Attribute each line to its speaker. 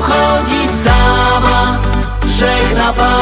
Speaker 1: uchodzi sama Żegna pana